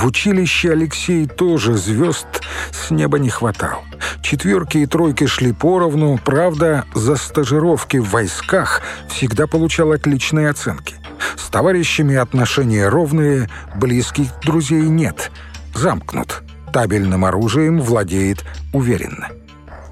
В училище Алексей тоже звезд с неба не хватал. Четверки и тройки шли поровну, правда, за стажировки в войсках всегда получал отличные оценки. С товарищами отношения ровные, близких друзей нет. Замкнут. Табельным оружием владеет уверенно.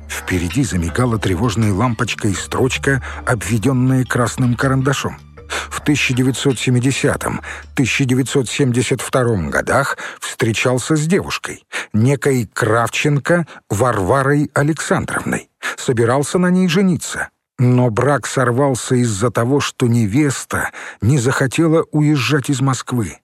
Впереди замигала тревожной лампочкой строчка, обведенная красным карандашом. В 1970-1972 годах встречался с девушкой, некой Кравченко Варварой Александровной. Собирался на ней жениться. Но брак сорвался из-за того, что невеста не захотела уезжать из Москвы.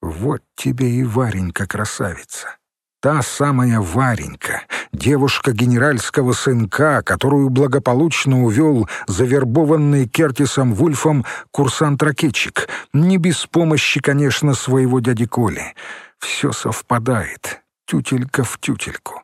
Вот тебе и Варенька красавица. Та самая Варенька, девушка генеральского сынка, которую благополучно увел завербованный Кертисом Вульфом курсант-ракетчик, не без помощи, конечно, своего дяди Коли. Все совпадает, тютелька в тютельку.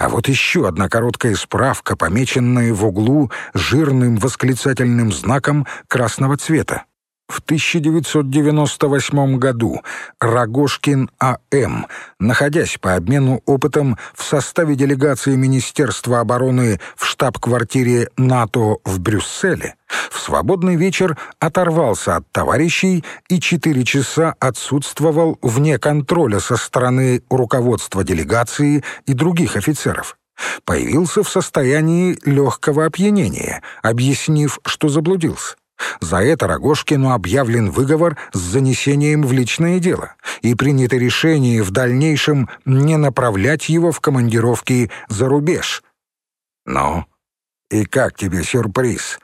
А вот еще одна короткая справка, помеченная в углу жирным восклицательным знаком красного цвета. В 1998 году Рогожкин А.М., находясь по обмену опытом в составе делегации Министерства обороны в штаб-квартире НАТО в Брюсселе, в свободный вечер оторвался от товарищей и четыре часа отсутствовал вне контроля со стороны руководства делегации и других офицеров. Появился в состоянии легкого опьянения, объяснив, что заблудился. За это Рогожкину объявлен выговор с занесением в личное дело и принято решение в дальнейшем не направлять его в командировки за рубеж. «Ну, и как тебе сюрприз?»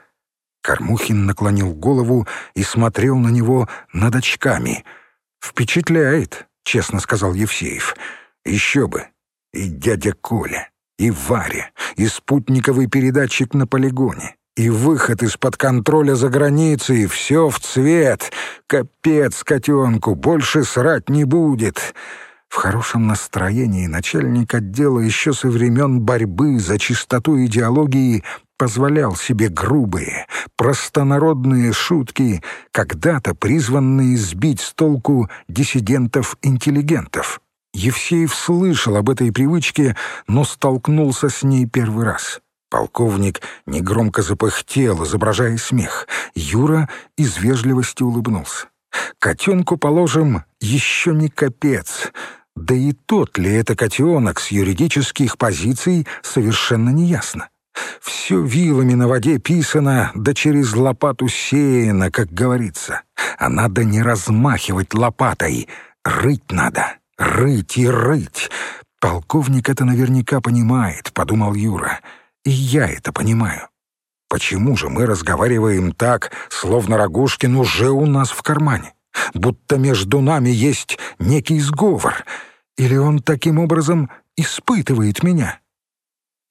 Кормухин наклонил голову и смотрел на него над очками. «Впечатляет», — честно сказал Евсеев. «Еще бы. И дядя Коля, и Варя, и спутниковый передатчик на полигоне, и выход из-под контроля за границей, все в цвет. Капец котенку, больше срать не будет. В хорошем настроении начальник отдела еще со времен борьбы за чистоту идеологии позволял себе грубые, простонародные шутки, когда-то призванные сбить с толку диссидентов-интеллигентов. Евсеев слышал об этой привычке, но столкнулся с ней первый раз. Полковник негромко запыхтел, изображая смех. Юра из вежливости улыбнулся. «Котенку, положим, еще не капец. Да и тот ли это котенок с юридических позиций совершенно неясно. Все вилами на воде писано, да через лопату сеяно, как говорится. А надо не размахивать лопатой, рыть надо, рыть и рыть. Полковник это наверняка понимает, подумал Юра. И я это понимаю. Почему же мы разговариваем так, словно Рогушкин уже у нас в кармане? Будто между нами есть некий сговор. Или он таким образом испытывает меня?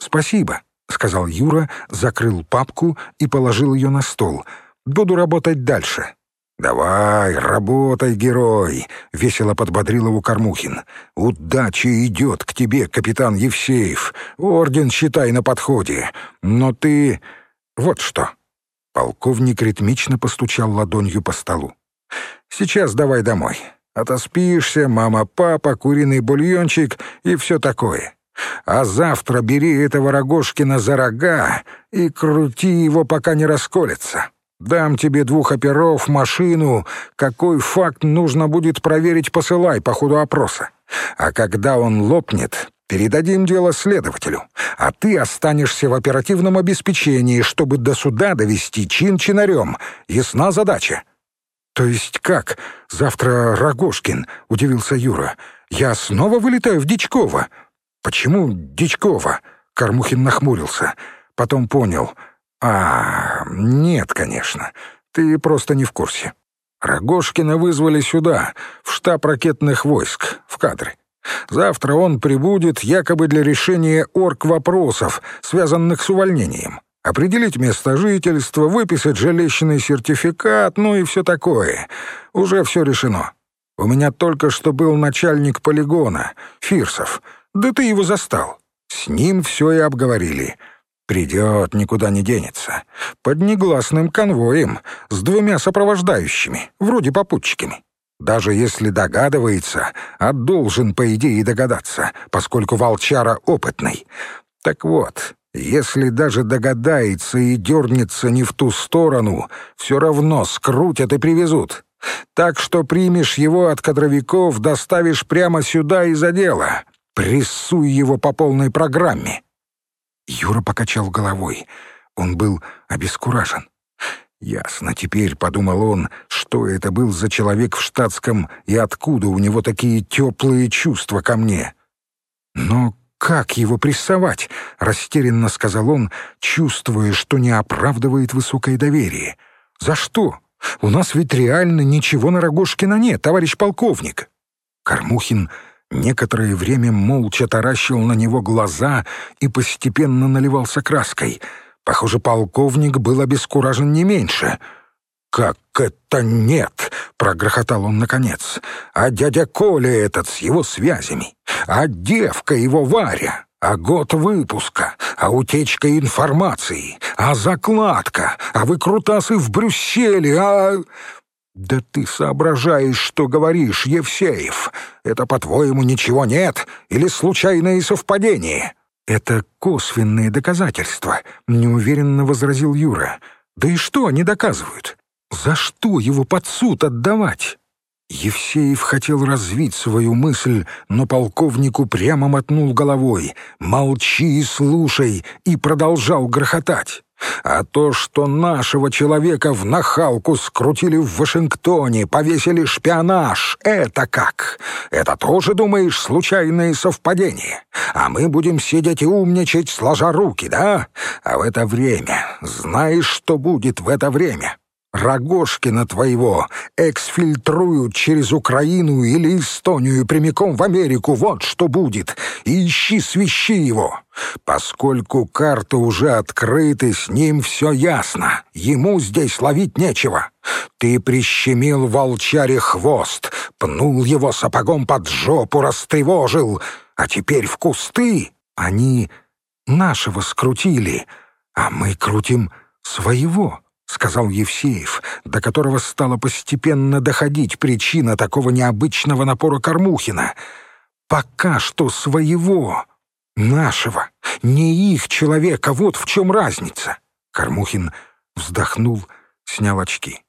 «Спасибо», — сказал Юра, закрыл папку и положил ее на стол. «Буду работать дальше. «Давай, работай, герой!» — весело подбодрил его Кормухин. «Удача идет к тебе, капитан Евсеев. Орден считай на подходе. Но ты... вот что!» Полковник ритмично постучал ладонью по столу. «Сейчас давай домой. Отоспишься, мама, папа, куриный бульончик и все такое. А завтра бери этого Рогожкина за рога и крути его, пока не расколется». Дам тебе двух оперов, машину. Какой факт нужно будет проверить, посылай по ходу опроса. А когда он лопнет, передадим дело следователю. А ты останешься в оперативном обеспечении, чтобы до суда довести чин-чинарем. Ясна задача?» «То есть как? Завтра Рогожкин?» — удивился Юра. «Я снова вылетаю в Дичково?» «Почему Дичково?» — Кормухин нахмурился. Потом понял — «А, нет, конечно. Ты просто не в курсе. Рогожкина вызвали сюда, в штаб ракетных войск, в кадры. Завтра он прибудет якобы для решения орг-вопросов, связанных с увольнением. Определить место жительства, выписать жилищный сертификат, ну и все такое. Уже все решено. У меня только что был начальник полигона, Фирсов. Да ты его застал. С ним все и обговорили. Придет, никуда не денется. Под негласным конвоем, с двумя сопровождающими, вроде попутчиками. Даже если догадывается, а должен, по идее, догадаться, поскольку волчара опытный. Так вот, если даже догадается и дернется не в ту сторону, все равно скрутят и привезут. Так что примешь его от кадровиков, доставишь прямо сюда и за дело. Прессуй его по полной программе». Юра покачал головой. Он был обескуражен. «Ясно теперь», — подумал он, — «что это был за человек в штатском и откуда у него такие теплые чувства ко мне». «Но как его прессовать?» — растерянно сказал он, чувствуя, что не оправдывает высокое доверие. «За что? У нас ведь реально ничего на Рогожкина нет, товарищ полковник». Кормухин некоторое время молча таращил на него глаза и постепенно наливался краской — Похоже, полковник был обескуражен не меньше. «Как это нет?» — прогрохотал он наконец. «А дядя Коля этот с его связями? А девка его Варя? А год выпуска? А утечка информации? А закладка? А выкрутасы в Брюсселе? А...» «Да ты соображаешь, что говоришь, Евсеев. Это, по-твоему, ничего нет? Или случайное совпадение?» «Это косвенные доказательства», — неуверенно возразил Юра. «Да и что они доказывают? За что его под суд отдавать?» Евсеев хотел развить свою мысль, но полковнику прямо мотнул головой. «Молчи и слушай!» и продолжал грохотать. А то, что нашего человека в нахалку скрутили в Вашингтоне, повесили шпионаж, это как? Это тоже, думаешь, случайные совпадения? А мы будем сидеть и умничать, сложа руки, да? А в это время, знаешь, что будет в это время? Рогожкина твоего эксфильтруют через Украину или Эстонию прямиком в Америку, вот что будет. И ищи свищи его. Поскольку карты уже открыты, с ним все ясно. Ему здесь ловить нечего. Ты прищемил волчаре хвост, пнул его сапогом под жопу, растревожил. А теперь в кусты они нашего скрутили, а мы крутим своего». — сказал Евсеев, до которого стала постепенно доходить причина такого необычного напора Кормухина. «Пока что своего, нашего, не их человека, вот в чем разница». Кормухин вздохнул, снял очки.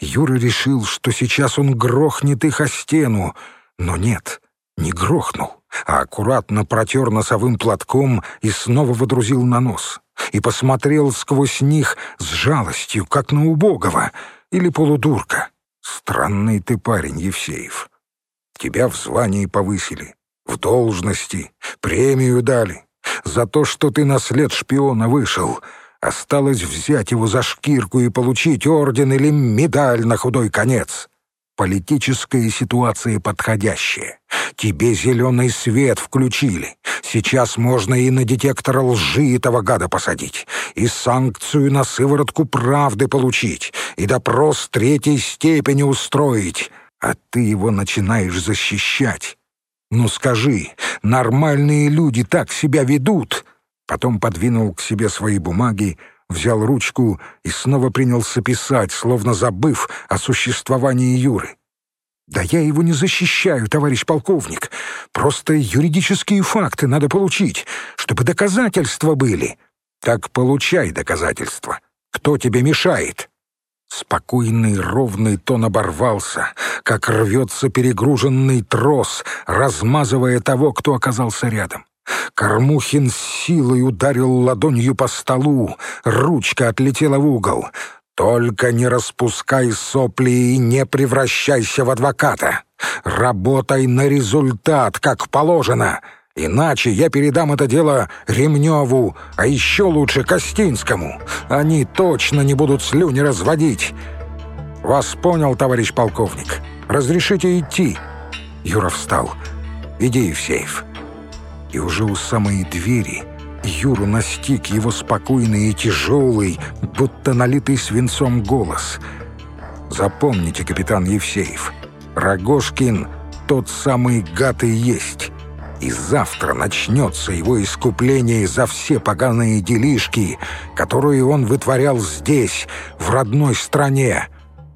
Юра решил, что сейчас он грохнет их о стену, но нет, не грохнул, а аккуратно протер носовым платком и снова водрузил на нос и посмотрел сквозь них с жалостью, как на убогого или полудурка. «Странный ты парень, Евсеев. Тебя в звании повысили, в должности, премию дали. За то, что ты на след шпиона вышел, осталось взять его за шкирку и получить орден или медаль на худой конец. Политическая ситуация подходящая. Тебе зеленый свет включили. Сейчас можно и на детектор лжи этого гада посадить, и санкцию на сыворотку правды получить, и допрос третьей степени устроить. А ты его начинаешь защищать. Ну скажи, нормальные люди так себя ведут?» Потом подвинул к себе свои бумаги, взял ручку и снова принялся писать, словно забыв о существовании Юры. «Да я его не защищаю, товарищ полковник. Просто юридические факты надо получить, чтобы доказательства были». «Так получай доказательства. Кто тебе мешает?» Спокойный ровный тон оборвался, как рвется перегруженный трос, размазывая того, кто оказался рядом. Кормухин с силой ударил ладонью по столу, ручка отлетела в угол. «Только не распускай сопли и не превращайся в адвоката. Работай на результат, как положено. Иначе я передам это дело Ремневу, а еще лучше Костинскому. Они точно не будут слюни разводить». «Вас понял, товарищ полковник. Разрешите идти?» Юра встал. «Иди, Евсеев» и уже у самой двери Юру настиг его спокойный и тяжелый, будто налитый свинцом голос. «Запомните, капитан Евсеев, Рогожкин тот самый гад и есть». И завтра начнется его искупление за все поганые делишки, которые он вытворял здесь, в родной стране.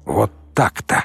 Вот так-то.